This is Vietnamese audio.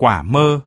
quả mơ.